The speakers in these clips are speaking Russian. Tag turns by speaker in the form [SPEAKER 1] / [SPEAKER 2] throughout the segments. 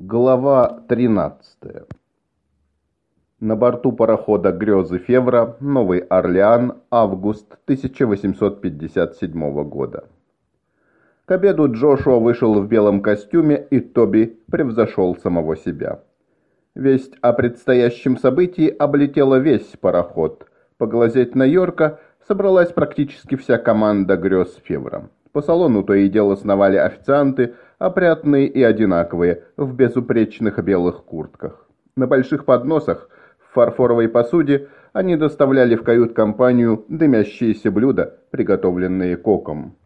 [SPEAKER 1] Глава 13. На борту парохода «Грезы Февра», Новый Орлеан, август 1857 года. К обеду Джошуа вышел в белом костюме, и Тоби превзошел самого себя. Весть о предстоящем событии облетела весь пароход. Поглазеть на Йорка собралась практически вся команда «Грез Февра». По салону то и дело сновали официанты – опрятные и одинаковые, в безупречных белых куртках. На больших подносах в фарфоровой посуде они доставляли в кают-компанию дымящиеся блюда, приготовленные коком.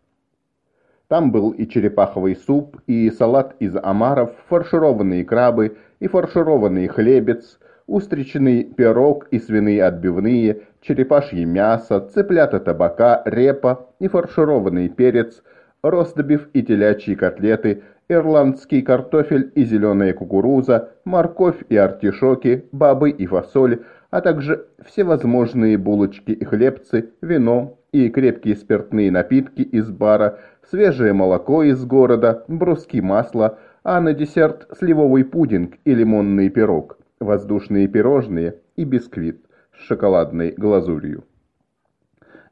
[SPEAKER 1] Там был и черепаховый суп, и салат из омаров, фаршированные крабы, и фаршированный хлебец, устричный пирог и свиные отбивные, черепашье мясо, цыплята табака, репа и фаршированный перец – ростбиф и телячьи котлеты, ирландский картофель и зеленая кукуруза, морковь и артишоки, бобы и фасоль, а также всевозможные булочки и хлебцы, вино и крепкие спиртные напитки из бара, свежее молоко из города, бруски масла, а на десерт сливовый пудинг и лимонный пирог, воздушные пирожные и бисквит с шоколадной глазурью.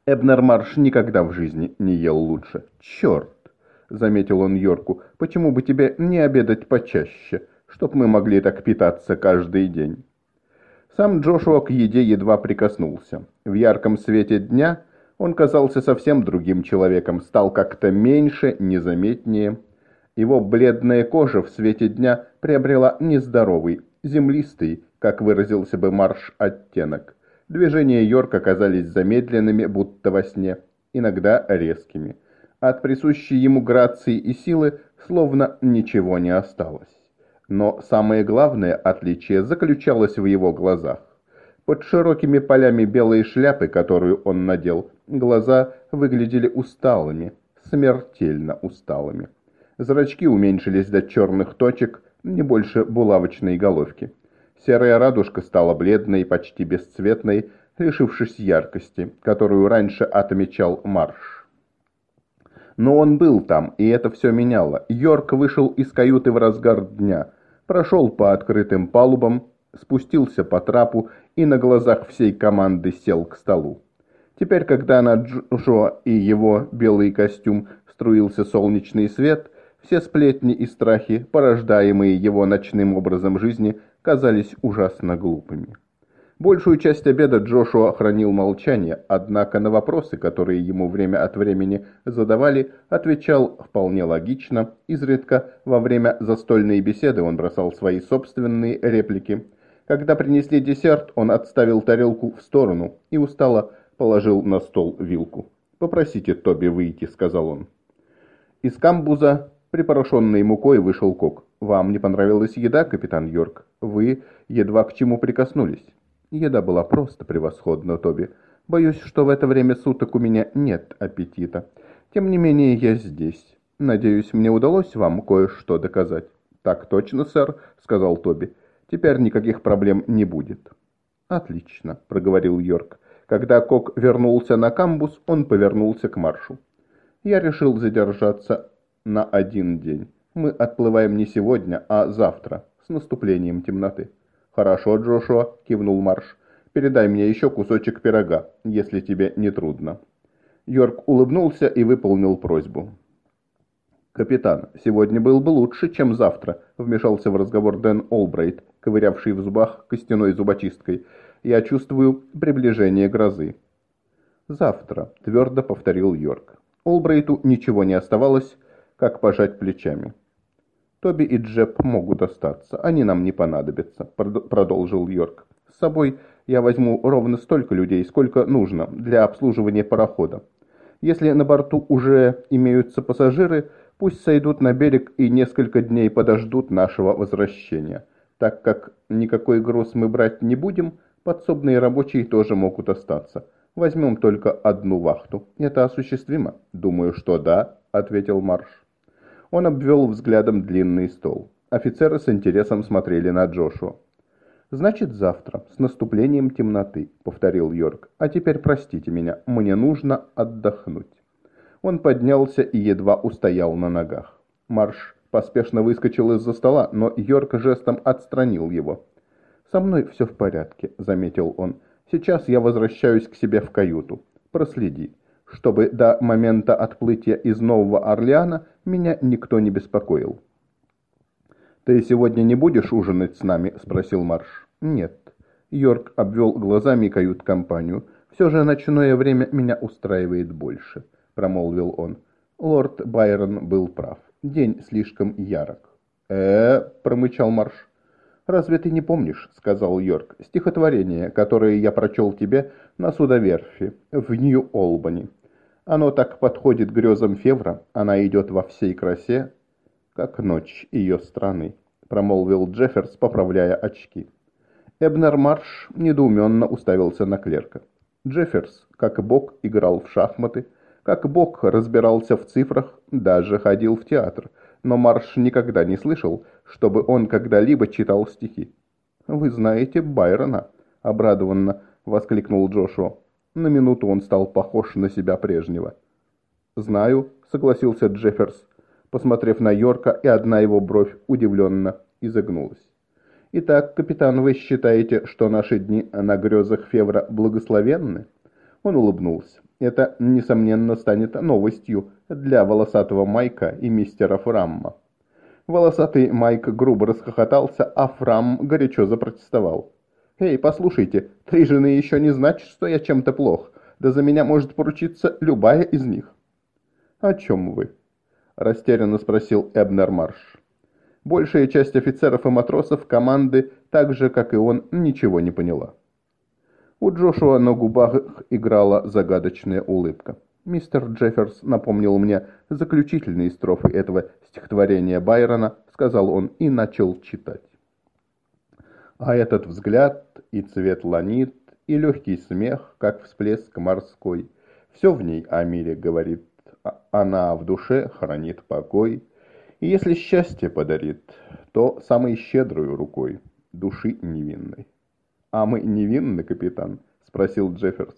[SPEAKER 1] Эбнер Марш никогда в жизни не ел лучше. «Черт!» — заметил он Йорку. «Почему бы тебе не обедать почаще, чтоб мы могли так питаться каждый день?» Сам Джошуа к еде едва прикоснулся. В ярком свете дня он казался совсем другим человеком, стал как-то меньше, незаметнее. Его бледная кожа в свете дня приобрела нездоровый, землистый, как выразился бы Марш, оттенок. Движения Йорка казались замедленными, будто во сне, иногда резкими. От присущей ему грации и силы словно ничего не осталось. Но самое главное отличие заключалось в его глазах. Под широкими полями белой шляпы, которую он надел, глаза выглядели усталыми, смертельно усталыми. Зрачки уменьшились до черных точек, не больше булавочной головки. Серая радужка стала бледной, почти бесцветной, лишившись яркости, которую раньше отмечал Марш. Но он был там, и это все меняло. Йорк вышел из каюты в разгар дня, прошел по открытым палубам, спустился по трапу и на глазах всей команды сел к столу. Теперь, когда на Джо и его белый костюм струился солнечный свет, все сплетни и страхи, порождаемые его ночным образом жизни, казались ужасно глупыми. Большую часть обеда Джошуа хранил молчание, однако на вопросы, которые ему время от времени задавали, отвечал вполне логично. Изредка во время застольной беседы он бросал свои собственные реплики. Когда принесли десерт, он отставил тарелку в сторону и устало положил на стол вилку. «Попросите Тоби выйти», — сказал он. Из камбуза, припорошенной мукой, вышел кок. «Вам не понравилась еда, капитан Йорк? Вы едва к чему прикоснулись». Еда была просто превосходна, Тоби. Боюсь, что в это время суток у меня нет аппетита. Тем не менее, я здесь. Надеюсь, мне удалось вам кое-что доказать. Так точно, сэр, сказал Тоби. Теперь никаких проблем не будет. Отлично, проговорил Йорк. Когда Кок вернулся на камбус, он повернулся к маршу. Я решил задержаться на один день. Мы отплываем не сегодня, а завтра, с наступлением темноты. «Хорошо, Джошуа», — кивнул Марш. «Передай мне еще кусочек пирога, если тебе не трудно». Йорк улыбнулся и выполнил просьбу. «Капитан, сегодня был бы лучше, чем завтра», — вмешался в разговор Дэн Олбрейт, ковырявший в зубах костяной зубочисткой. «Я чувствую приближение грозы». «Завтра», — твердо повторил Йорк. Олбрейту ничего не оставалось, как пожать плечами. «Тоби и Джеб могут остаться, они нам не понадобятся», — продолжил Йорк. «С собой я возьму ровно столько людей, сколько нужно для обслуживания парохода. Если на борту уже имеются пассажиры, пусть сойдут на берег и несколько дней подождут нашего возвращения. Так как никакой груз мы брать не будем, подсобные рабочие тоже могут остаться. Возьмем только одну вахту. Это осуществимо?» «Думаю, что да», — ответил Марш. Он обвел взглядом длинный стол. Офицеры с интересом смотрели на Джошуа. «Значит, завтра, с наступлением темноты», — повторил Йорк. «А теперь простите меня, мне нужно отдохнуть». Он поднялся и едва устоял на ногах. Марш поспешно выскочил из-за стола, но Йорк жестом отстранил его. «Со мной все в порядке», — заметил он. «Сейчас я возвращаюсь к себе в каюту. Проследи, чтобы до момента отплытия из Нового Орлеана меня никто не беспокоил». «Ты сегодня не будешь ужинать с нами?» — спросил Марш. «Нет». Йорк обвел глазами кают-компанию. «Все же ночное время меня устраивает больше», — промолвил он. Лорд Байрон был прав. День слишком ярок. э промычал Марш. «Разве ты не помнишь, — сказал Йорк, — стихотворение, которое я прочел тебе на судоверфи в Нью-Олбани? Оно так подходит грезам Февра, она идет во всей красе, как ночь ее страны», — промолвил Джефферс, поправляя очки. Эбнер Марш недоуменно уставился на клерка. Джефферс, как бог, играл в шахматы, как бог разбирался в цифрах, даже ходил в театр, но Марш никогда не слышал, чтобы он когда-либо читал стихи. «Вы знаете Байрона?» — обрадованно воскликнул Джошуа. На минуту он стал похож на себя прежнего. «Знаю», — согласился Джефферс, посмотрев на Йорка, и одна его бровь удивленно изогнулась. «Итак, капитан, вы считаете, что наши дни на грезах Февра благословенны?» Он улыбнулся. «Это, несомненно, станет новостью для волосатого Майка и мистера Фрамма». Волосатый Майк грубо расхохотался, а Фрам горячо запротестовал. «Эй, послушайте, три жены еще не значит, что я чем-то плох. Да за меня может поручиться любая из них». «О чем вы?» – растерянно спросил Эбнер Марш. Большая часть офицеров и матросов команды, так же, как и он, ничего не поняла. У Джошуа на губах играла загадочная улыбка. «Мистер Джефферс напомнил мне заключительные строфы этого стихотворения Байрона», — сказал он и начал читать. А этот взгляд и цвет ланит, и легкий смех, как всплеск морской. Все в ней о мире говорит, а она в душе хранит покой. И если счастье подарит, то самой щедрой рукой, души невинной. «А мы невинны, капитан?» – спросил Джефферс.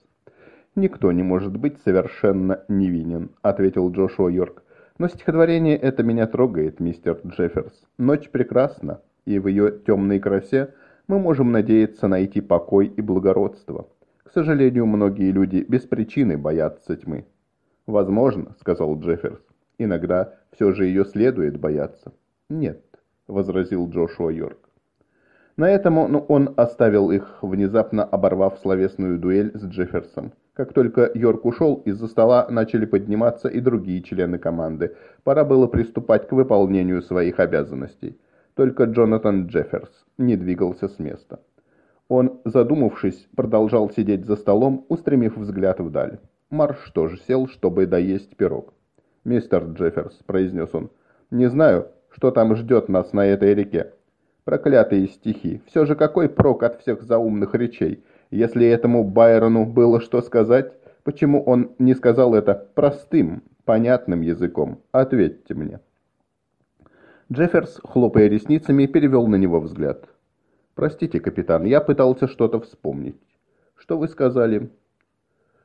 [SPEAKER 1] «Никто не может быть совершенно невинен», – ответил Джошуа Йорк. «Но стихотворение это меня трогает, мистер Джефферс. Ночь прекрасна, и в ее темной красе мы можем надеяться найти покой и благородство. К сожалению, многие люди без причины боятся тьмы». «Возможно», – сказал Джефферс. Иногда все же ее следует бояться. Нет, возразил Джошуа Йорк. На этом он, он оставил их, внезапно оборвав словесную дуэль с Джефферсом. Как только Йорк ушел, из-за стола начали подниматься и другие члены команды. Пора было приступать к выполнению своих обязанностей. Только Джонатан Джефферс не двигался с места. Он, задумавшись, продолжал сидеть за столом, устремив взгляд вдаль. Марш тоже сел, чтобы доесть пирог мистер Джефферс», — произнес он. «Не знаю, что там ждет нас на этой реке. Проклятые стихи. Все же какой прок от всех заумных речей? Если этому Байрону было что сказать, почему он не сказал это простым, понятным языком? Ответьте мне». Джефферс, хлопая ресницами, перевел на него взгляд. «Простите, капитан, я пытался что-то вспомнить. Что вы сказали?»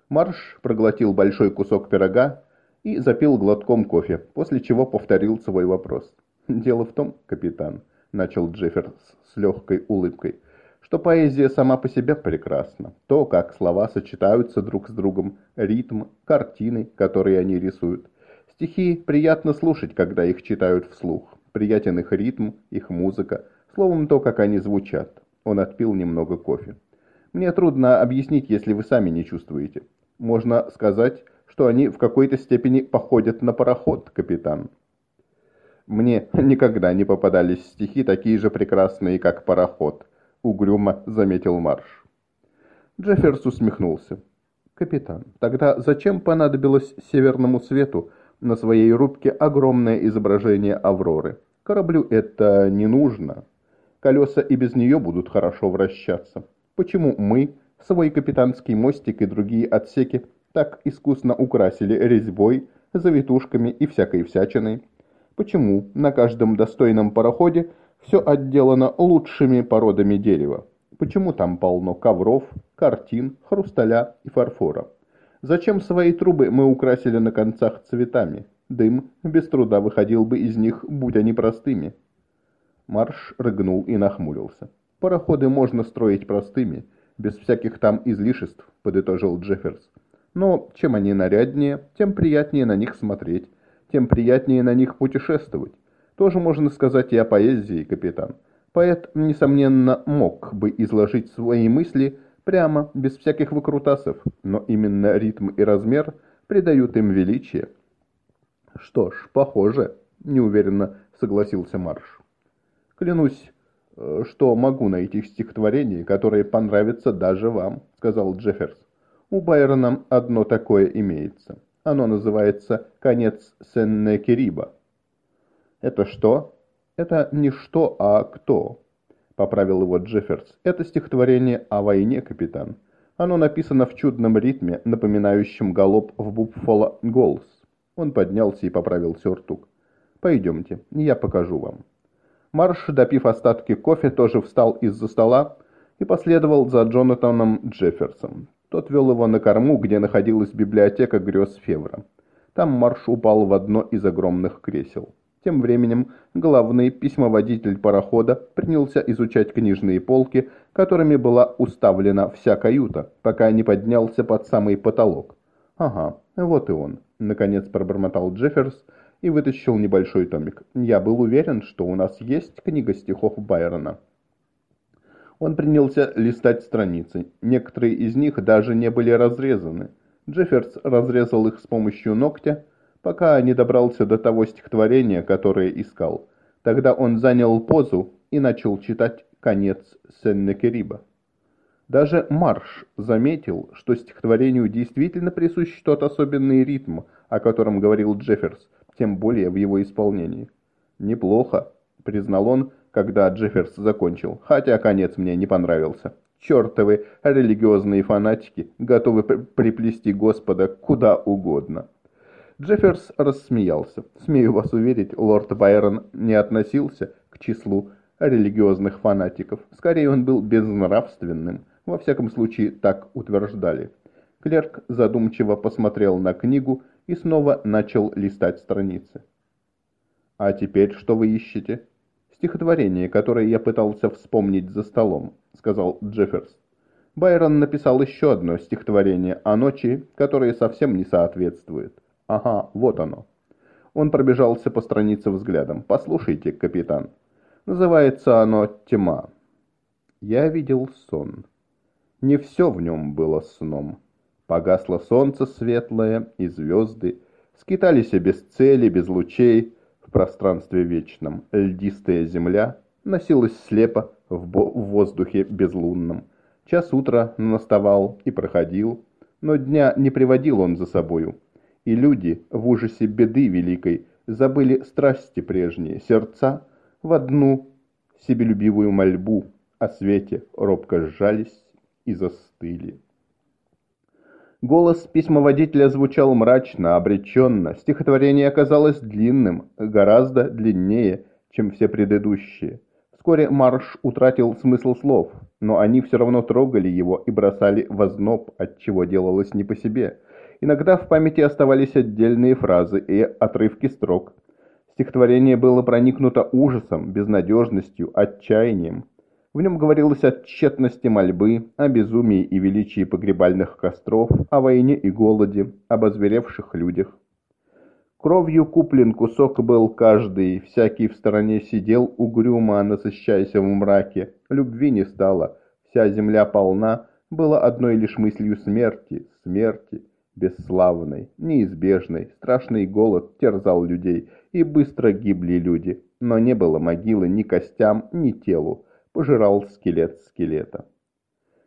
[SPEAKER 1] Марш проглотил большой кусок пирога, и запил глотком кофе, после чего повторил свой вопрос. «Дело в том, капитан», — начал Джефферс с легкой улыбкой, «что поэзия сама по себе прекрасна. То, как слова сочетаются друг с другом, ритм, картины, которые они рисуют. Стихи приятно слушать, когда их читают вслух. Приятен их ритм, их музыка, словом, то, как они звучат». Он отпил немного кофе. «Мне трудно объяснить, если вы сами не чувствуете. Можно сказать, что они в какой-то степени походят на пароход, капитан. Мне никогда не попадались стихи такие же прекрасные, как пароход, угрюмо заметил Марш. Джефферс усмехнулся. «Капитан, тогда зачем понадобилось Северному Свету на своей рубке огромное изображение Авроры? Кораблю это не нужно. Колеса и без нее будут хорошо вращаться. Почему мы, свой капитанский мостик и другие отсеки так искусно украсили резьбой, завитушками и всякой всячиной? Почему на каждом достойном пароходе все отделано лучшими породами дерева? Почему там полно ковров, картин, хрусталя и фарфора? Зачем свои трубы мы украсили на концах цветами? Дым без труда выходил бы из них, будь они простыми. Марш рыгнул и нахмурился. «Пароходы можно строить простыми, без всяких там излишеств», — подытожил Джефферс. «Но чем они наряднее, тем приятнее на них смотреть, тем приятнее на них путешествовать. Тоже можно сказать и о поэзии, капитан. Поэт, несомненно, мог бы изложить свои мысли прямо, без всяких выкрутасов, но именно ритм и размер придают им величие». «Что ж, похоже», — неуверенно согласился Марш. «Клянусь, э, что могу найти стихотворение, которое понравится даже вам», — сказал Джефферс. «У Байрона одно такое имеется. Оно называется «Конец Сеннекериба». «Это что?» «Это не что, а кто», — поправил его Джефферс. «Это стихотворение о войне, капитан. Оно написано в чудном ритме, напоминающем галоп в Буффало Голс. Он поднялся и поправил сюртук. «Пойдемте, я покажу вам». Марш, допив остатки кофе, тоже встал из-за стола и последовал за Джонатаном Джефферсом. Тот вел его на корму, где находилась библиотека грез Февра. Там Марш упал в одно из огромных кресел. Тем временем главный письмоводитель парохода принялся изучать книжные полки, которыми была уставлена вся каюта, пока не поднялся под самый потолок. «Ага, вот и он», — наконец пробормотал Джефферс и вытащил небольшой томик. «Я был уверен, что у нас есть книга стихов Байрона». Он принялся листать страницы. Некоторые из них даже не были разрезаны. Джефферс разрезал их с помощью ногтя, пока не добрался до того стихотворения, которое искал. Тогда он занял позу и начал читать конец Сеннекериба. Даже Марш заметил, что стихотворению действительно присущ тот особенный ритм, о котором говорил Джефферс, тем более в его исполнении. «Неплохо», — признал он, когда Джефферс закончил, хотя конец мне не понравился. Чертовы религиозные фанатики готовы приплести Господа куда угодно. Джефферс рассмеялся. Смею вас уверить, лорд Байрон не относился к числу религиозных фанатиков. Скорее, он был безнравственным. Во всяком случае, так утверждали. Клерк задумчиво посмотрел на книгу и снова начал листать страницы. «А теперь что вы ищете?» «Стихотворение, которое я пытался вспомнить за столом», — сказал Джефферс. Байрон написал еще одно стихотворение о ночи, которое совсем не соответствует. Ага, вот оно. Он пробежался по странице взглядом. «Послушайте, капитан. Называется оно «Тьма». Я видел сон. Не все в нем было сном. Погасло солнце светлое, и звезды скитались без цели, без лучей, в пространстве вечном. Льдистая земля носилась слепо в, в воздухе безлунном. Час утра наставал и проходил, но дня не приводил он за собою. И люди в ужасе беды великой забыли страсти прежние, сердца в одну себелюбивую мольбу о свете робко сжались и застыли. Голос письмоводителя звучал мрачно, обреченно. Стихотворение оказалось длинным, гораздо длиннее, чем все предыдущие. Вскоре марш утратил смысл слов, но они все равно трогали его и бросали в озноб, отчего делалось не по себе. Иногда в памяти оставались отдельные фразы и отрывки строк. Стихотворение было проникнуто ужасом, безнадежностью, отчаянием. В нем говорилось о тщетности мольбы, о безумии и величии погребальных костров, о войне и голоде, об озверевших людях. Кровью куплен кусок был каждый, всякий в стороне сидел угрюмо, насыщаясь в мраке. Любви не стало, вся земля полна, была одной лишь мыслью смерти, смерти, бесславной, неизбежной. Страшный голод терзал людей, и быстро гибли люди, но не было могилы ни костям, ни телу пожирал скелет скелета.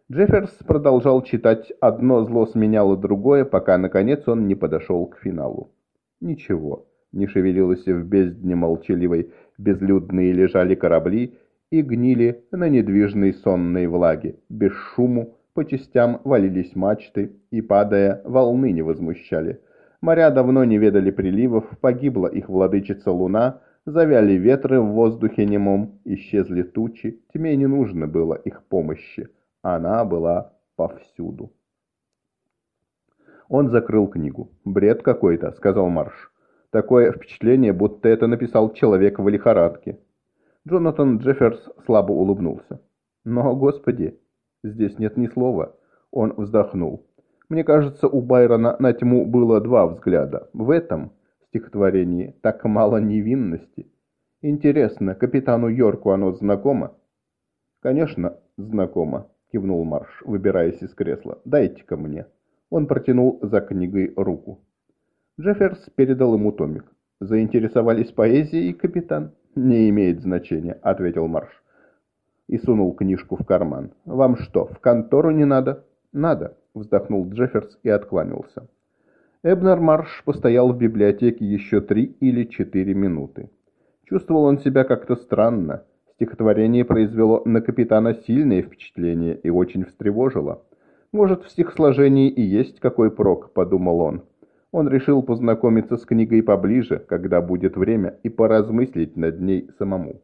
[SPEAKER 1] Джефферс продолжал читать, одно зло сменяло другое, пока, наконец, он не подошел к финалу. Ничего, не шевелилось в бездне молчаливой, безлюдные лежали корабли и гнили на недвижной сонной влаге. Без шуму по частям валились мачты и, падая, волны не возмущали. Моря давно не ведали приливов, погибла их владычица луна, Завяли ветры в воздухе немом, исчезли тучи, тьме не нужно было их помощи. Она была повсюду. Он закрыл книгу. «Бред какой-то», — сказал Марш. Такое впечатление, будто это написал человек в лихорадке. Джонатан Джефферс слабо улыбнулся. «Но, господи, здесь нет ни слова». Он вздохнул. «Мне кажется, у Байрона на тьму было два взгляда. В этом стихотворении так мало невинности. Интересно, капитану Йорку оно знакомо?» «Конечно, знакомо», — кивнул Марш, выбираясь из кресла. «Дайте-ка мне». Он протянул за книгой руку. Джефферс передал ему томик. «Заинтересовались поэзией, капитан?» «Не имеет значения», — ответил Марш. И сунул книжку в карман. «Вам что, в контору не надо?» «Надо», — вздохнул Джефферс и откланялся. Эбнер Марш постоял в библиотеке еще три или четыре минуты. Чувствовал он себя как-то странно. Стихотворение произвело на капитана сильное впечатление и очень встревожило. «Может, в стихосложении и есть какой прок», — подумал он. Он решил познакомиться с книгой поближе, когда будет время, и поразмыслить над ней самому.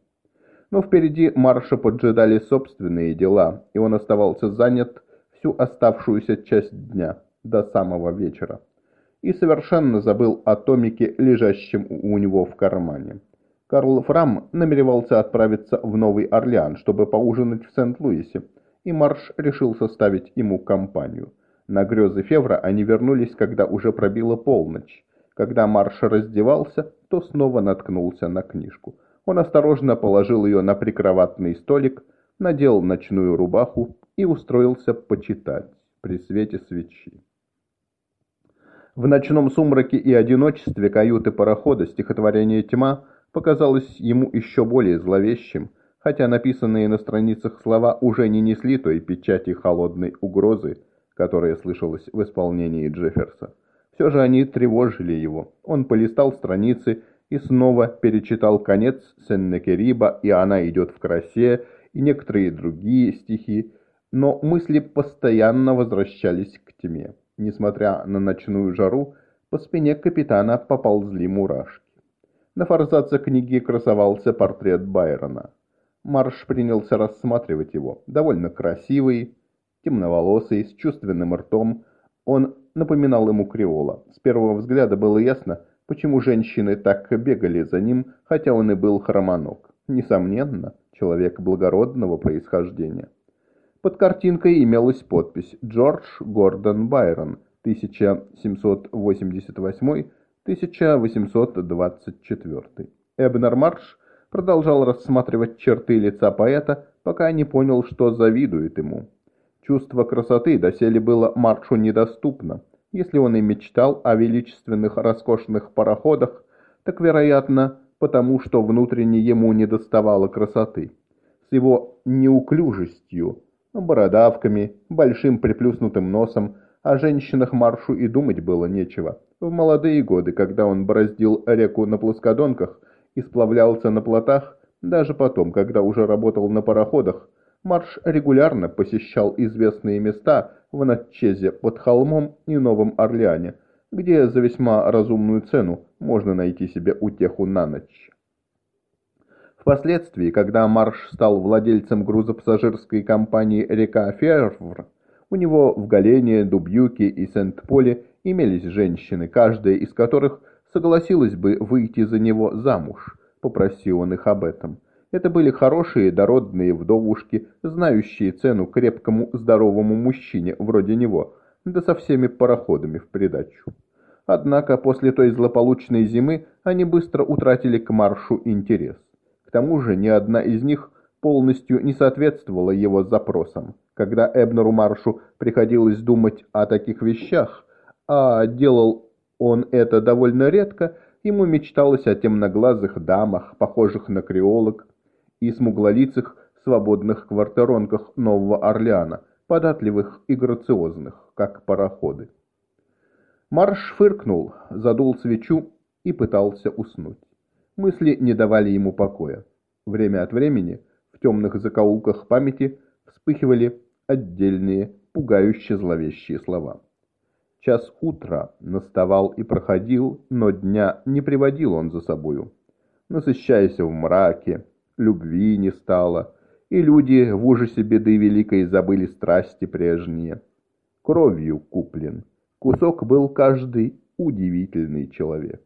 [SPEAKER 1] Но впереди Марша поджидали собственные дела, и он оставался занят всю оставшуюся часть дня, до самого вечера. И совершенно забыл о томике, лежащем у него в кармане. Карл Фрам намеревался отправиться в Новый Орлеан, чтобы поужинать в Сент-Луисе, и Марш решил составить ему компанию. На грезы Февра они вернулись, когда уже пробила полночь. Когда Марш раздевался, то снова наткнулся на книжку. Он осторожно положил ее на прикроватный столик, надел ночную рубаху и устроился почитать при свете свечи. В ночном сумраке и одиночестве каюты парохода стихотворение «Тьма» показалось ему еще более зловещим, хотя написанные на страницах слова уже не несли той печати холодной угрозы, которое слышалось в исполнении Джефферса. Все же они тревожили его. Он полистал страницы и снова перечитал конец Сеннекериба и «Она идет в красе» и некоторые другие стихи, но мысли постоянно возвращались к тьме. Несмотря на ночную жару, по спине капитана поползли мурашки. На форзаце книги красовался портрет Байрона. Марш принялся рассматривать его. Довольно красивый, темноволосый, с чувственным ртом. Он напоминал ему креола. С первого взгляда было ясно, почему женщины так бегали за ним, хотя он и был хромоног. Несомненно, человек благородного происхождения. Под картинкой имелась подпись «Джордж Гордон Байрон, 1788-1824». Эбнер Марш продолжал рассматривать черты лица поэта, пока не понял, что завидует ему. Чувство красоты доселе было Маршу недоступно. Если он и мечтал о величественных роскошных пароходах, так, вероятно, потому что внутренне ему недоставало красоты. С его неуклюжестью, бородавками, большим приплюснутым носом, о женщинах Маршу и думать было нечего. В молодые годы, когда он бороздил реку на плоскодонках и сплавлялся на плотах, даже потом, когда уже работал на пароходах, Марш регулярно посещал известные места в Натчезе под холмом и Новом Орлеане, где за весьма разумную цену можно найти себе утеху на ночь. Впоследствии, когда Марш стал владельцем грузопассажирской компании «Река Фервр», у него в Галене, Дубьюке и Сент-Поле имелись женщины, каждая из которых согласилась бы выйти за него замуж, попроси он их об этом. Это были хорошие дородные вдовушки, знающие цену крепкому здоровому мужчине вроде него, да со всеми пароходами в придачу. Однако после той злополучной зимы они быстро утратили к маршу интерес. К тому же ни одна из них полностью не соответствовала его запросам. Когда Эбнеру Маршу приходилось думать о таких вещах, а делал он это довольно редко, ему мечталось о темноглазых дамах, похожих на креолог, и смуглолицых свободных квартиронках Нового Орлеана, податливых и грациозных, как пароходы. Марш фыркнул, задул свечу и пытался уснуть. Мысли не давали ему покоя. Время от времени в темных закоулках памяти вспыхивали отдельные, пугающие зловещие слова. Час утра наставал и проходил, но дня не приводил он за собою. Насыщаясь в мраке, любви не стало, и люди в ужасе беды великой забыли страсти прежние. Кровью куплен, кусок был каждый удивительный человек.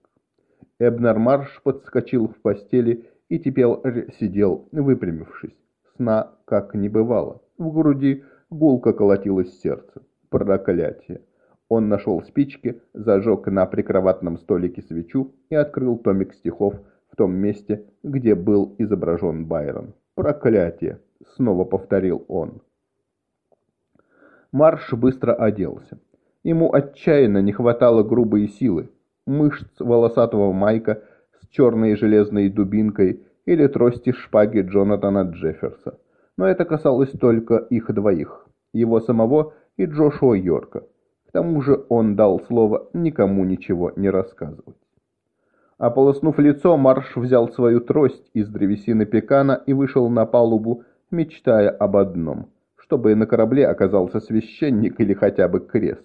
[SPEAKER 1] Эбнер Марш подскочил в постели и теперь сидел, выпрямившись. Сна как не бывало. В груди гулко колотилось сердце. Проклятие. Он нашел спички, зажег на прикроватном столике свечу и открыл томик стихов в том месте, где был изображен Байрон. «Проклятие!» — снова повторил он. Марш быстро оделся. Ему отчаянно не хватало грубой силы, мышц волосатого майка с черной железной дубинкой или трости шпаги Джонатана Джефферса. Но это касалось только их двоих, его самого и Джошуа Йорка. К тому же он дал слово никому ничего не рассказывать. Ополоснув лицо, Марш взял свою трость из древесины пекана и вышел на палубу, мечтая об одном – чтобы на корабле оказался священник или хотя бы крест.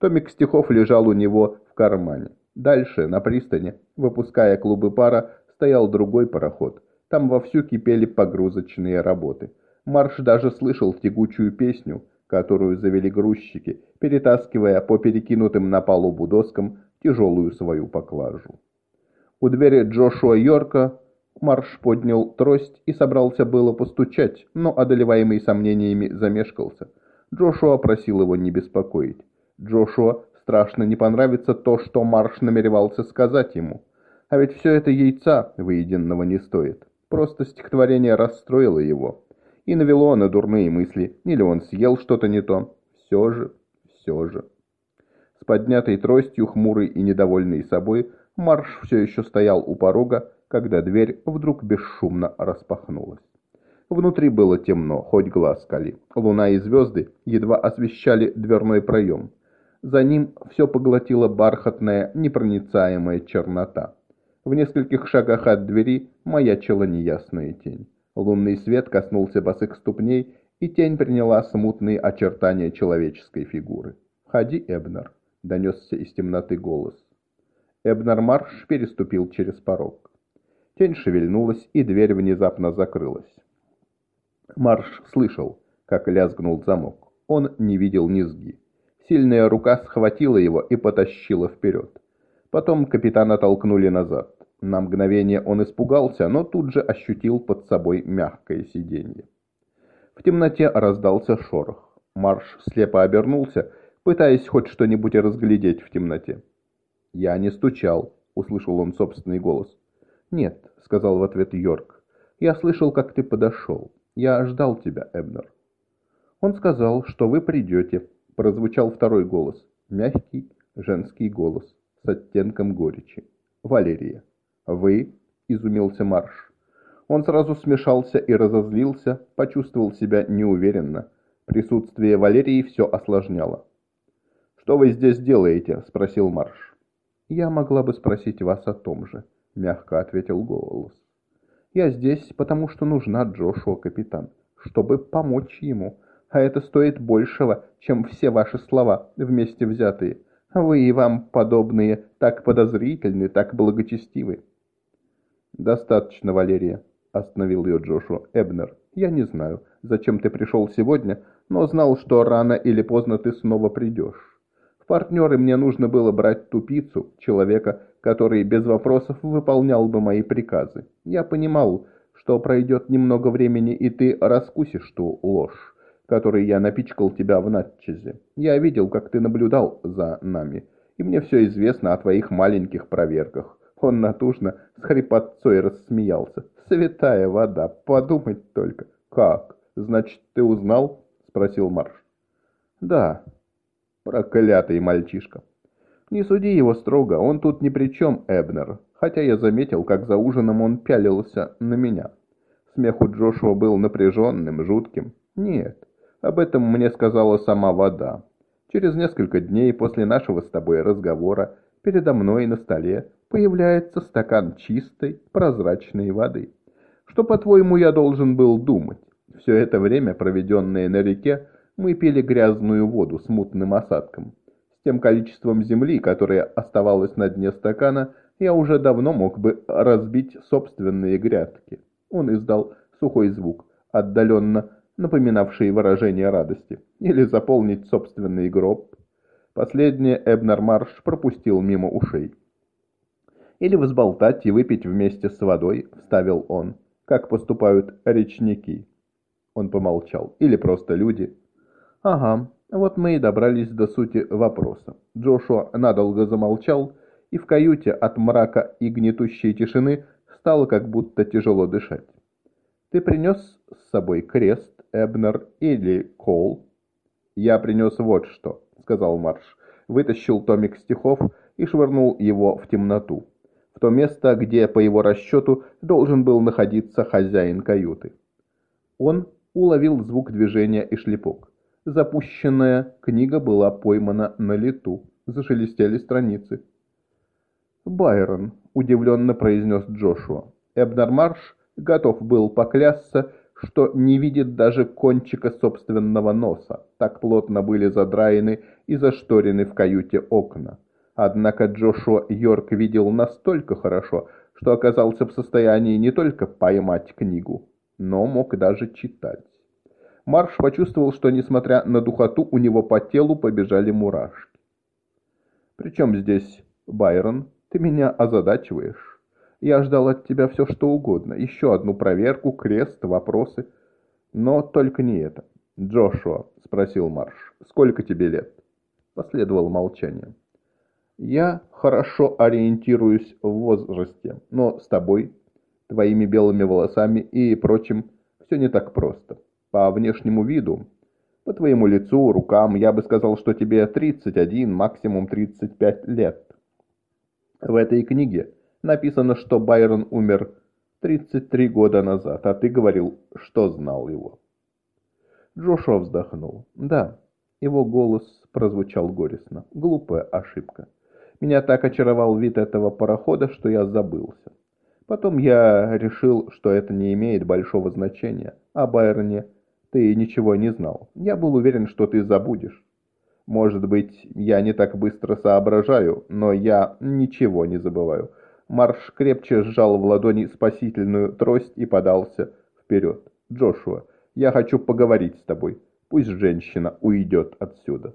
[SPEAKER 1] Томик стихов лежал у него в кармане. Дальше, на пристани, выпуская клубы пара, стоял другой пароход. Там вовсю кипели погрузочные работы. Марш даже слышал тягучую песню, которую завели грузчики, перетаскивая по перекинутым на палубу доскам тяжелую свою поклажу. У двери Джошуа Йорка Марш поднял трость и собрался было постучать, но, одолеваемый сомнениями, замешкался. Джошуа просил его не беспокоить. Джошуа страшно не понравится то, что Марш намеревался сказать ему. А ведь все это яйца выеденного не стоит. Просто стихотворение расстроило его. И навело на дурные мысли. Или он съел что-то не то. Все же, все же. С поднятой тростью, хмурый и недовольный собой, Марш все еще стоял у порога, когда дверь вдруг бесшумно распахнулась. Внутри было темно, хоть глаз кали. Луна и звезды едва освещали дверной проем. За ним все поглотила бархатная, непроницаемая чернота. В нескольких шагах от двери маячила неясная тень. Лунный свет коснулся босых ступней, и тень приняла смутные очертания человеческой фигуры. «Ходи, Эбнер», — донесся из темноты голос. Эбнер Марш переступил через порог. Тень шевельнулась, и дверь внезапно закрылась. Марш слышал, как лязгнул замок. Он не видел низги. Сильная рука схватила его и потащила вперед. Потом капитана толкнули назад. На мгновение он испугался, но тут же ощутил под собой мягкое сиденье. В темноте раздался шорох. Марш слепо обернулся, пытаясь хоть что-нибудь разглядеть в темноте. «Я не стучал», — услышал он собственный голос. «Нет», — сказал в ответ Йорк. «Я слышал, как ты подошел. Я ждал тебя, Эбнер». Он сказал, что вы придете. Прозвучал второй голос. Мягкий женский голос с оттенком горечи. «Валерия». «Вы?» — изумился Марш. Он сразу смешался и разозлился, почувствовал себя неуверенно. Присутствие Валерии все осложняло. «Что вы здесь делаете?» — спросил Марш. «Я могла бы спросить вас о том же», — мягко ответил голос. «Я здесь, потому что нужна Джошуа, капитан, чтобы помочь ему, а это стоит большего, чем все ваши слова, вместе взятые. Вы и вам подобные так подозрительны, так благочестивы». «Достаточно, Валерия», — остановил ее Джошуа Эбнер. «Я не знаю, зачем ты пришел сегодня, но знал, что рано или поздно ты снова придешь партнеры мне нужно было брать тупицу, человека, который без вопросов выполнял бы мои приказы. Я понимал, что пройдет немного времени, и ты раскусишь ту ложь, которой я напичкал тебя в Натчезе. Я видел, как ты наблюдал за нами, и мне все известно о твоих маленьких проверках. Он натужно с хрипотцой рассмеялся. «Святая вода, подумать только!» «Как? Значит, ты узнал?» — спросил Марш. «Да, Проклятый мальчишка. Не суди его строго, он тут ни при чем, Эбнер. Хотя я заметил, как за ужином он пялился на меня. Смех у Джошуа был напряженным, жутким. Нет, об этом мне сказала сама вода. Через несколько дней после нашего с тобой разговора передо мной на столе появляется стакан чистой, прозрачной воды. Что, по-твоему, я должен был думать? Все это время, проведенное на реке, мы пили грязную воду с мутным осадком. С тем количеством земли, которое оставалось на дне стакана, я уже давно мог бы разбить собственные грядки. Он издал сухой звук, отдаленно напоминавший выражение радости, или заполнить собственный гроб. Последнее Эбнер Марш пропустил мимо ушей. Или взболтать и выпить вместе с водой, вставил он, как поступают речники. Он помолчал. Или просто люди. Ага, вот мы и добрались до сути вопроса. Джошуа надолго замолчал, и в каюте от мрака и гнетущей тишины стало как будто тяжело дышать. «Ты принес с собой крест, Эбнер или Кол?» «Я принес вот что», — сказал Марш. Вытащил томик стихов и швырнул его в темноту в то место, где, по его расчету, должен был находиться хозяин каюты. Он уловил звук движения и шлепок. Запущенная книга была поймана на лету. Зашелестели страницы. «Байрон», — удивленно произнес Джошуа. Эбнер Марш готов был поклясться, что не видит даже кончика собственного носа. Так плотно были задраены и зашторены в каюте окна. Однако Джошуа Йорк видел настолько хорошо, что оказался в состоянии не только поймать книгу, но мог даже читать. Марш почувствовал, что, несмотря на духоту, у него по телу побежали мурашки. «Причем здесь, Байрон, ты меня озадачиваешь. Я ждал от тебя все, что угодно. Еще одну проверку, крест, вопросы. Но только не это. Джошуа, — спросил Марш, — сколько тебе лет?» Последовало молчание. Я хорошо ориентируюсь в возрасте, но с тобой, твоими белыми волосами и прочим, все не так просто. По внешнему виду, по твоему лицу, рукам, я бы сказал, что тебе 31, максимум 35 лет. В этой книге написано, что Байрон умер 33 года назад, а ты говорил, что знал его. Джошуа вздохнул. Да, его голос прозвучал горестно. Глупая ошибка. Меня так очаровал вид этого парохода, что я забылся. Потом я решил, что это не имеет большого значения. О Байроне ты ничего не знал. Я был уверен, что ты забудешь. Может быть, я не так быстро соображаю, но я ничего не забываю. Марш крепче сжал в ладони спасительную трость и подался вперед. «Джошуа, я хочу поговорить с тобой. Пусть женщина уйдет отсюда».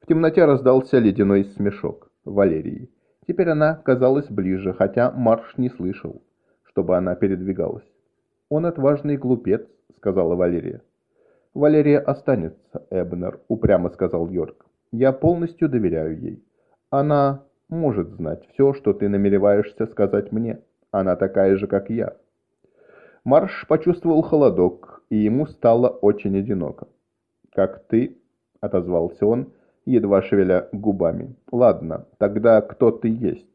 [SPEAKER 1] В темноте раздался ледяной смешок. Валерии. Теперь она казалась ближе, хотя Марш не слышал, чтобы она передвигалась. «Он отважный глупец», — сказала Валерия. «Валерия останется, Эбнер», — упрямо сказал Йорк. «Я полностью доверяю ей. Она может знать все, что ты намереваешься сказать мне. Она такая же, как я». Марш почувствовал холодок, и ему стало очень одиноко. «Как ты?» — отозвался он, едва шевеля губами. «Ладно, тогда кто ты есть?»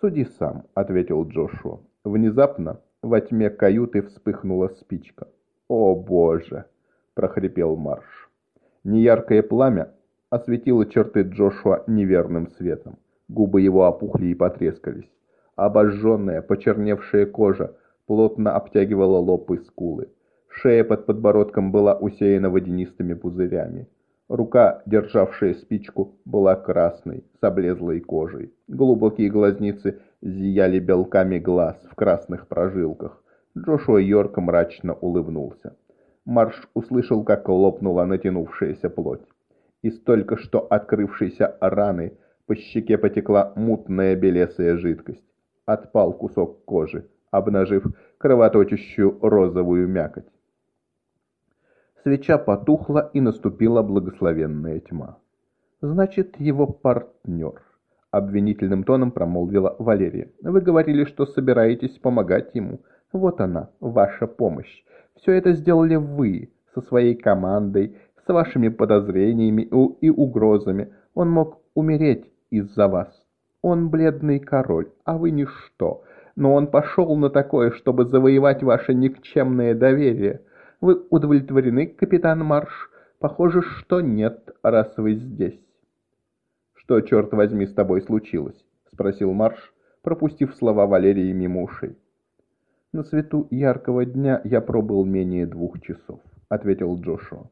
[SPEAKER 1] «Суди сам», — ответил Джошуа. Внезапно во тьме каюты вспыхнула спичка. «О, Боже!» — прохрипел Марш. Неяркое пламя осветило черты Джошуа неверным светом. Губы его опухли и потрескались. Обожженная, почерневшая кожа плотно обтягивала лоб и скулы. Шея под подбородком была усеяна водянистыми пузырями. Рука, державшая спичку, была красной, с облезлой кожей. Глубокие глазницы зияли белками глаз в красных прожилках. Джошуа Йорк мрачно улыбнулся. Марш услышал, как лопнула натянувшаяся плоть. Из только что открывшейся раны по щеке потекла мутная белесая жидкость. Отпал кусок кожи, обнажив кровоточащую розовую мякоть. Свеча потухла, и наступила благословенная тьма. «Значит, его партнер», — обвинительным тоном промолвила Валерия. «Вы говорили, что собираетесь помогать ему. Вот она, ваша помощь. Все это сделали вы, со своей командой, с вашими подозрениями и угрозами. Он мог умереть из-за вас. Он бледный король, а вы ничто. Но он пошел на такое, чтобы завоевать ваше никчемное доверие». Вы удовлетворены, капитан Марш? Похоже, что нет, раз вы здесь. Что, черт возьми, с тобой случилось? Спросил Марш, пропустив слова Валерии мимо. На свету яркого дня я пробыл менее двух часов, ответил Джошуа.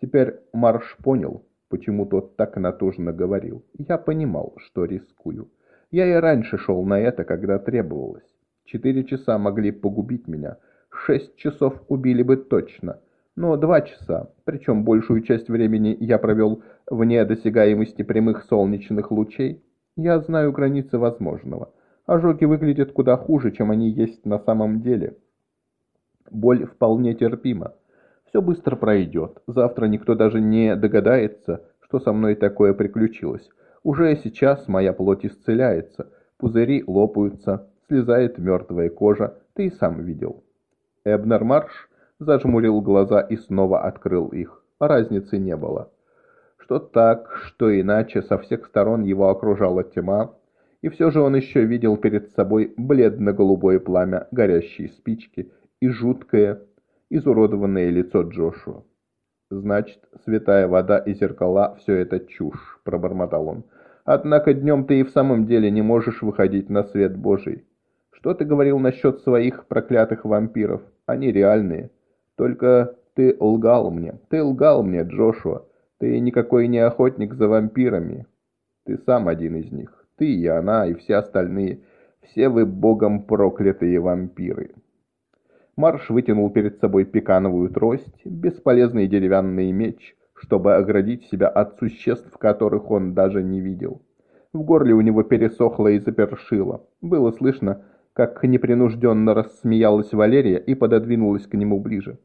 [SPEAKER 1] Теперь Марш понял, почему тот так натужно говорил. Я понимал, что рискую. Я и раньше шел на это, когда требовалось. Четыре часа могли погубить меня — шесть часов убили бы точно. Но два часа, причем большую часть времени я провел вне досягаемости прямых солнечных лучей, Я знаю границы возможного. Ожоги выглядят куда хуже, чем они есть на самом деле. Боль вполне терпима. Все быстро пройдет. Завтра никто даже не догадается, что со мной такое приключилось. Уже сейчас моя плоть исцеляется. Пузыри лопаются, слезает мертвая кожа. Ты и сам видел. Эбнер Марш зажмурил глаза и снова открыл их. Разницы не было. Что так, что иначе, со всех сторон его окружала тьма, и все же он еще видел перед собой бледно-голубое пламя горящей спички и жуткое, изуродованное лицо Джошуа. «Значит, святая вода и зеркала — все это чушь», — пробормотал он. «Однако днем ты и в самом деле не можешь выходить на свет Божий. Что ты говорил насчет своих проклятых вампиров? Они реальные. Только ты лгал мне. Ты лгал мне, Джошуа. Ты никакой не охотник за вампирами. Ты сам один из них. Ты и она, и все остальные. Все вы богом проклятые вампиры. Марш вытянул перед собой пекановую трость, бесполезный деревянный меч, чтобы оградить себя от существ, которых он даже не видел. В горле у него пересохло и запершило. Было слышно, как непринужденно рассмеялась Валерия и пододвинулась к нему ближе.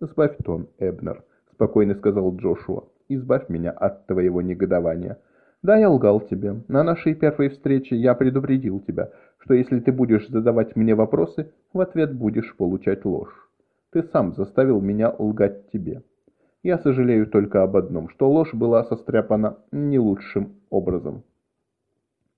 [SPEAKER 1] «Сбавь тон, Эбнер», — спокойно сказал Джошуа избавь меня от твоего негодования. Да, я лгал тебе. На нашей первой встрече я предупредил тебя, что если ты будешь задавать мне вопросы, в ответ будешь получать ложь. Ты сам заставил меня лгать тебе. Я сожалею только об одном, что ложь была состряпана не лучшим образом.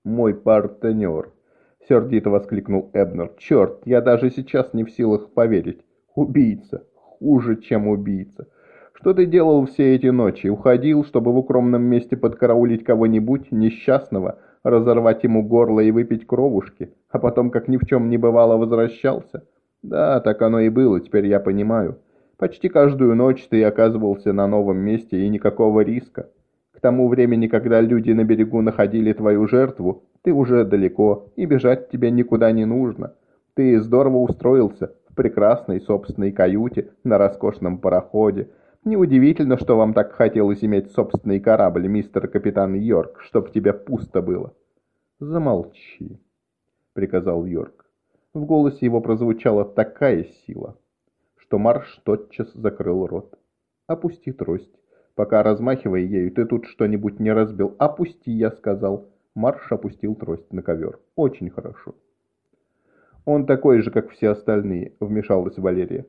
[SPEAKER 1] «Мой партнер!» — сердито воскликнул Эбнер. «Черт, я даже сейчас не в силах поверить. Убийца! Хуже, чем убийца!» Что ты делал все эти ночи? Уходил, чтобы в укромном месте подкараулить кого-нибудь несчастного, разорвать ему горло и выпить кровушки, а потом, как ни в чем не бывало, возвращался? Да, так оно и было, теперь я понимаю. Почти каждую ночь ты оказывался на новом месте и никакого риска. К тому времени, когда люди на берегу находили твою жертву, ты уже далеко, и бежать тебе никуда не нужно. Ты здорово устроился в прекрасной собственной каюте на роскошном пароходе, Неудивительно, что вам так хотелось иметь собственный корабль, мистер капитан Йорк, чтоб тебе пусто было. Замолчи, приказал Йорк. В голосе его прозвучала такая сила, что Марш тотчас закрыл рот. Опусти трость. Пока размахивая ею, ты тут что-нибудь не разбил. Опусти, я сказал. Марш опустил трость на ковер. Очень хорошо. Он такой же, как все остальные, вмешалась Валерия.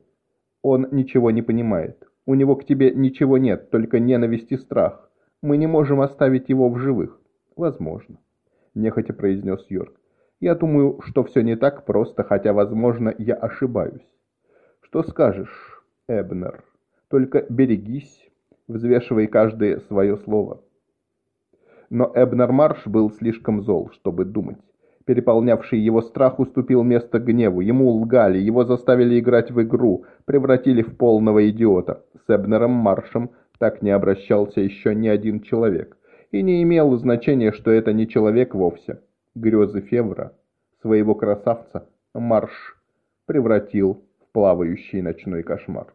[SPEAKER 1] Он ничего не понимает. У него к тебе ничего нет, только ненависть и страх. Мы не можем оставить его в живых. Возможно. Нехотя произнес Йорк. Я думаю, что все не так просто, хотя, возможно, я ошибаюсь. Что скажешь, Эбнер? Только берегись, взвешивай каждое свое слово. Но Эбнер Марш был слишком зол, чтобы думать. Переполнявший его страх уступил место гневу. Ему лгали, его заставили играть в игру, превратили в полного идиота. С Эбнером Маршем так не обращался еще ни один человек. И не имело значения, что это не человек вовсе. Грезы Февра, своего красавца, Марш превратил в плавающий ночной кошмар.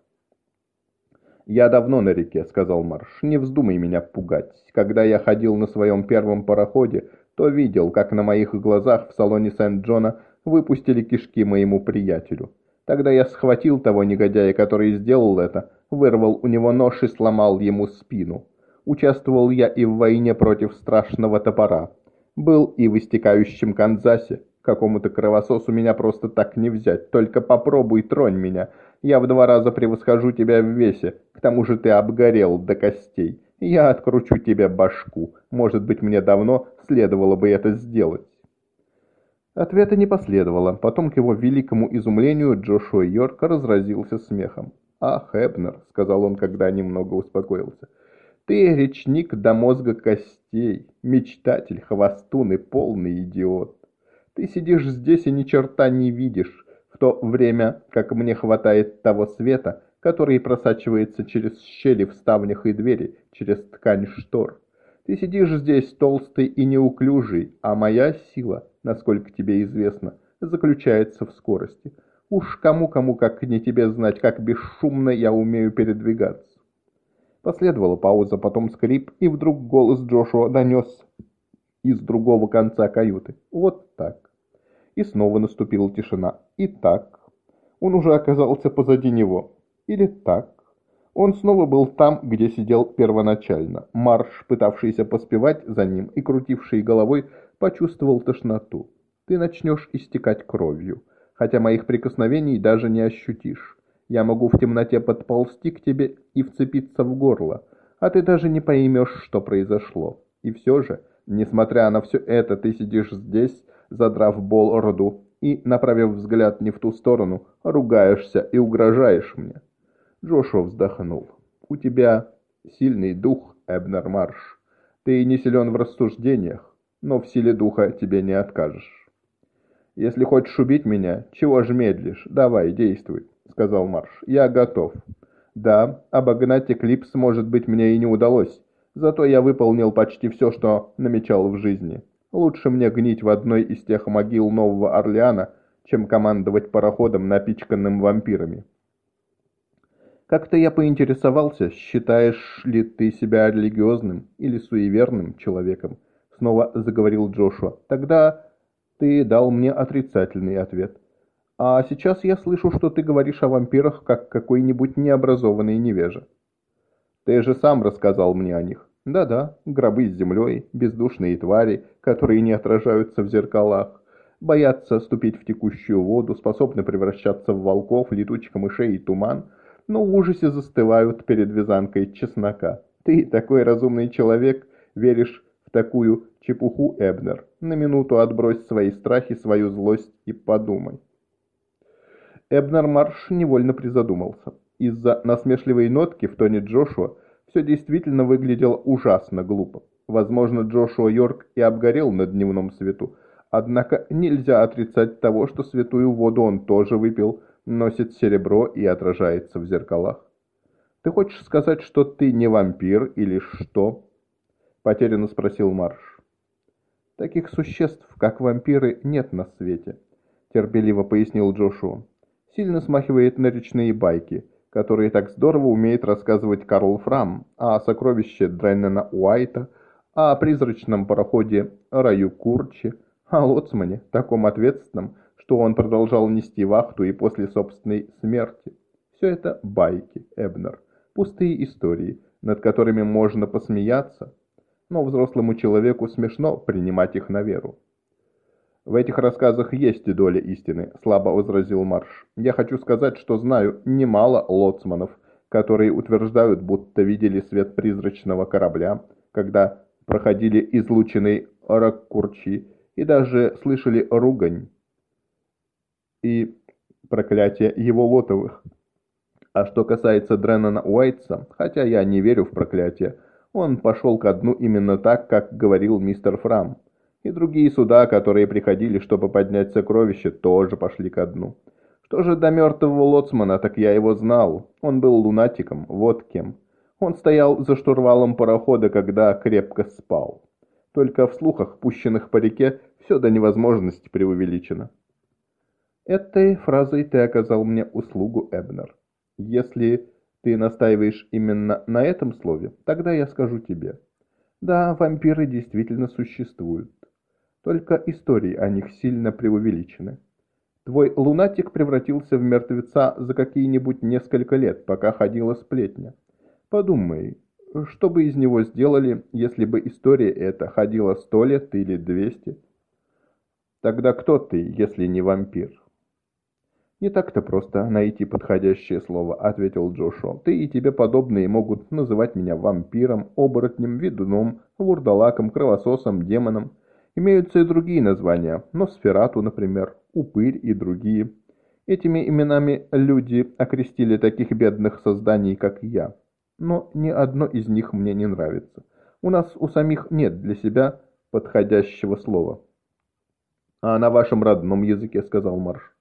[SPEAKER 1] «Я давно на реке», — сказал Марш. «Не вздумай меня пугать. Когда я ходил на своем первом пароходе, то видел, как на моих глазах в салоне Сент-Джона выпустили кишки моему приятелю. Тогда я схватил того негодяя, который сделал это, вырвал у него нож и сломал ему спину. Участвовал я и в войне против страшного топора. Был и в истекающем Канзасе. Какому-то кровососу меня просто так не взять. Только попробуй тронь меня. Я в два раза превосхожу тебя в весе. К тому же ты обгорел до костей. Я откручу тебе башку. Может быть, мне давно следовало бы это сделать. Ответа не последовало. Потом, к его великому изумлению, Джошуа Йорк разразился смехом. «Ах, Эбнер», — сказал он, когда немного успокоился, — «ты речник до мозга костей, мечтатель, хвостун и полный идиот. Ты сидишь здесь и ни черта не видишь, в то время, как мне хватает того света, который просачивается через щели в ставнях и двери, через ткань штор. Ты сидишь здесь толстый и неуклюжий, а моя сила, насколько тебе известно, заключается в скорости. Уж кому-кому, как не тебе знать, как бесшумно я умею передвигаться. Последовала пауза, потом скрип, и вдруг голос Джошуа донес из другого конца каюты. Вот так. И снова наступила тишина. И так. Он уже оказался позади него. Или так. Он снова был там, где сидел первоначально. Марш, пытавшийся поспевать за ним и крутивший головой, почувствовал тошноту. Ты начнешь истекать кровью, хотя моих прикосновений даже не ощутишь. Я могу в темноте подползти к тебе и вцепиться в горло, а ты даже не поймешь, что произошло. И все же, несмотря на все это, ты сидишь здесь, задрав бороду и, направив взгляд не в ту сторону, ругаешься и угрожаешь мне. Джошуа вздохнул. «У тебя сильный дух, Эбнер Марш. Ты не силен в рассуждениях, но в силе духа тебе не откажешь». «Если хочешь убить меня, чего же медлишь? Давай, действуй», — сказал Марш. «Я готов». «Да, обогнать Эклипс, может быть, мне и не удалось, зато я выполнил почти все, что намечал в жизни. Лучше мне гнить в одной из тех могил Нового Орлеана, чем командовать пароходом, напичканным вампирами». Как-то я поинтересовался, считаешь ли ты себя религиозным или суеверным человеком? Снова заговорил Джошуа. Тогда ты дал мне отрицательный ответ. А сейчас я слышу, что ты говоришь о вампирах, как какой-нибудь необразованный невежа. Ты же сам рассказал мне о них. Да-да, гробы с землей, бездушные твари, которые не отражаются в зеркалах, боятся ступить в текущую воду, способны превращаться в волков, летучих мышей и туман, но в ужасе застывают перед вязанкой чеснока. Ты, такой разумный человек, веришь в такую чепуху, Эбнер. На минуту отбрось свои страхи, свою злость и подумай. Эбнер Марш невольно призадумался. Из-за насмешливой нотки в тоне Джошуа все действительно выглядело ужасно глупо. Возможно, Джошуа Йорк и обгорел на дневном свету, однако нельзя отрицать того, что святую воду он тоже выпил, носит серебро и отражается в зеркалах. Ты хочешь сказать, что ты не вампир или что? Потерянно спросил Марш. Таких существ, как вампиры, нет на свете, терпеливо пояснил Джошуа. Сильно смахивает на речные байки, которые так здорово умеет рассказывать Карл Фрам о сокровище Дреннена Уайта, о призрачном пароходе Раю Курчи, о лоцмане, таком ответственном, что он продолжал нести вахту и после собственной смерти. Все это байки, Эбнер, пустые истории, над которыми можно посмеяться, но взрослому человеку смешно принимать их на веру. «В этих рассказах есть доля истины», — слабо возразил Марш. «Я хочу сказать, что знаю немало лоцманов, которые утверждают, будто видели свет призрачного корабля, когда проходили излученный Раккурчи, и даже слышали ругань, и проклятие его лотовых. А что касается Дреннана Уайтса, хотя я не верю в проклятие, он пошел ко дну именно так, как говорил мистер Фрам. И другие суда, которые приходили, чтобы поднять сокровище, тоже пошли ко дну. Что же до мертвого лоцмана, так я его знал. Он был лунатиком, вот кем. Он стоял за штурвалом парохода, когда крепко спал. Только в слухах, пущенных по реке, все до невозможности преувеличено. Этой фразой ты оказал мне услугу, Эбнер. Если ты настаиваешь именно на этом слове, тогда я скажу тебе. Да, вампиры действительно существуют. Только истории о них сильно преувеличены. Твой лунатик превратился в мертвеца за какие-нибудь несколько лет, пока ходила сплетня. Подумай, что бы из него сделали, если бы история эта ходила сто лет или двести? Тогда кто ты, если не вампир? «Не так-то просто найти подходящее слово», — ответил Джошуа. «Ты и тебе подобные могут называть меня вампиром, оборотнем, ведуном, вурдалаком, кровососом, демоном. Имеются и другие названия, Носферату, например, Упырь и другие. Этими именами люди окрестили таких бедных созданий, как я. Но ни одно из них мне не нравится. У нас у самих нет для себя подходящего слова». «А на вашем родном языке», — сказал Марш.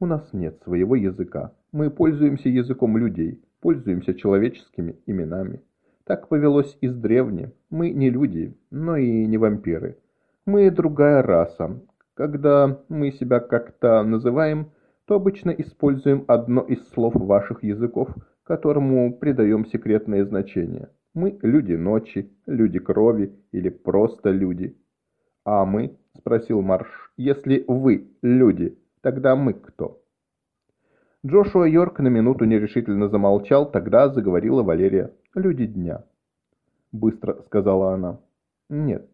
[SPEAKER 1] У нас нет своего языка. Мы пользуемся языком людей, пользуемся человеческими именами. Так повелось издревне. Мы не люди, но и не вампиры. Мы другая раса. Когда мы себя как-то называем, то обычно используем одно из слов ваших языков, которому придаем секретное значение. Мы люди ночи, люди крови или просто люди. «А мы?» — спросил Марш. «Если вы люди, тогда мы кто?» Джошуа Йорк на минуту нерешительно замолчал, тогда заговорила Валерия. «Люди дня». Быстро сказала она. «Нет», —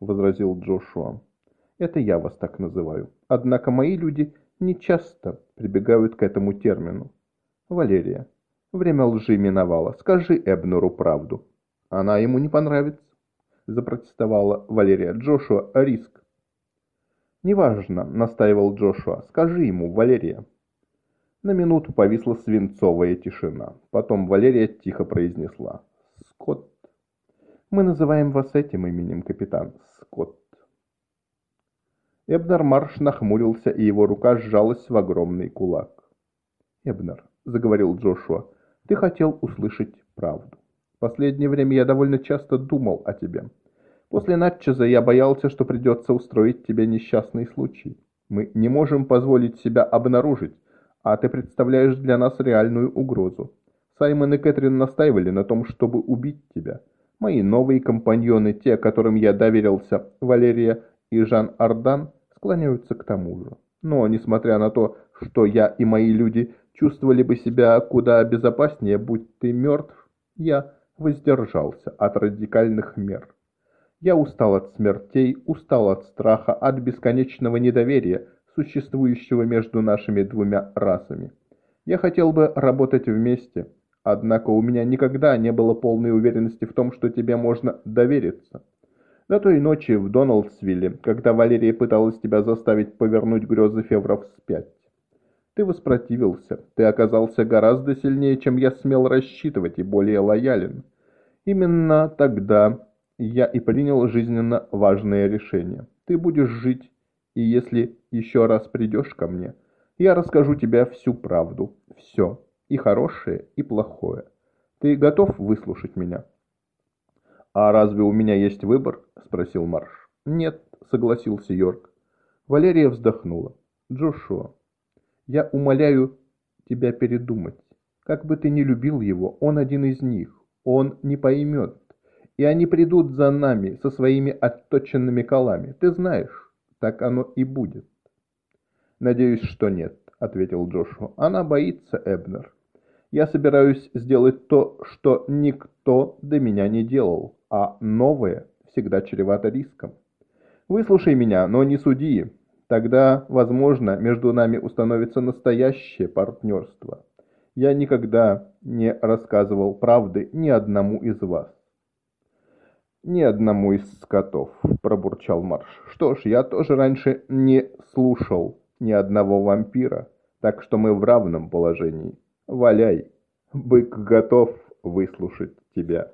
[SPEAKER 1] возразил Джошуа. «Это я вас так называю. Однако мои люди не часто прибегают к этому термину. Валерия, время лжи миновало. Скажи Эбнеру правду. Она ему не понравится запротестовала Валерия. «Джошуа, риск». «Неважно», — настаивал Джошуа. «Скажи ему, Валерия». На минуту повисла свинцовая тишина. Потом Валерия тихо произнесла. «Скотт». «Мы называем вас этим именем, капитан. Скотт». Эбнер Марш нахмурился, и его рука сжалась в огромный кулак. «Эбнер», — заговорил Джошуа, — «ты хотел услышать правду. Последнее время я довольно часто думал о тебе. После Натчеза я боялся, что придется устроить тебе несчастный случай. Мы не можем позволить себя обнаружить, а ты представляешь для нас реальную угрозу. Саймон и Кэтрин настаивали на том, чтобы убить тебя. Мои новые компаньоны, те, которым я доверился, Валерия и Жан Ардан, склоняются к тому же. Но, несмотря на то, что я и мои люди чувствовали бы себя куда безопаснее, будь ты мертв, я воздержался от радикальных мер. Я устал от смертей, устал от страха, от бесконечного недоверия, существующего между нашими двумя расами. Я хотел бы работать вместе, однако у меня никогда не было полной уверенности в том, что тебе можно довериться. До той ночи в Доналдсвилле, когда Валерия пыталась тебя заставить повернуть грезы Февров вспять. Ты воспротивился. Ты оказался гораздо сильнее, чем я смел рассчитывать, и более лоялен. Именно тогда я и принял жизненно важное решение. Ты будешь жить, и если еще раз придешь ко мне, я расскажу тебе всю правду. Все. И хорошее, и плохое. Ты готов выслушать меня? «А разве у меня есть выбор?» – спросил Марш. «Нет», – согласился Йорк. Валерия вздохнула. «Джошуа, я умоляю тебя передумать. Как бы ты ни любил его, он один из них. Он не поймет. И они придут за нами со своими отточенными колами. Ты знаешь, так оно и будет. Надеюсь, что нет, ответил Джошуа. Она боится, Эбнер. Я собираюсь сделать то, что никто до меня не делал, а новое всегда чревато риском. Выслушай меня, но не суди. Тогда, возможно, между нами установится настоящее партнерство. Я никогда не рассказывал правды ни одному из вас. «Ни одному из скотов», — пробурчал Марш. «Что ж, я тоже раньше не слушал ни одного вампира, так что мы в равном положении. Валяй, бык готов выслушать тебя».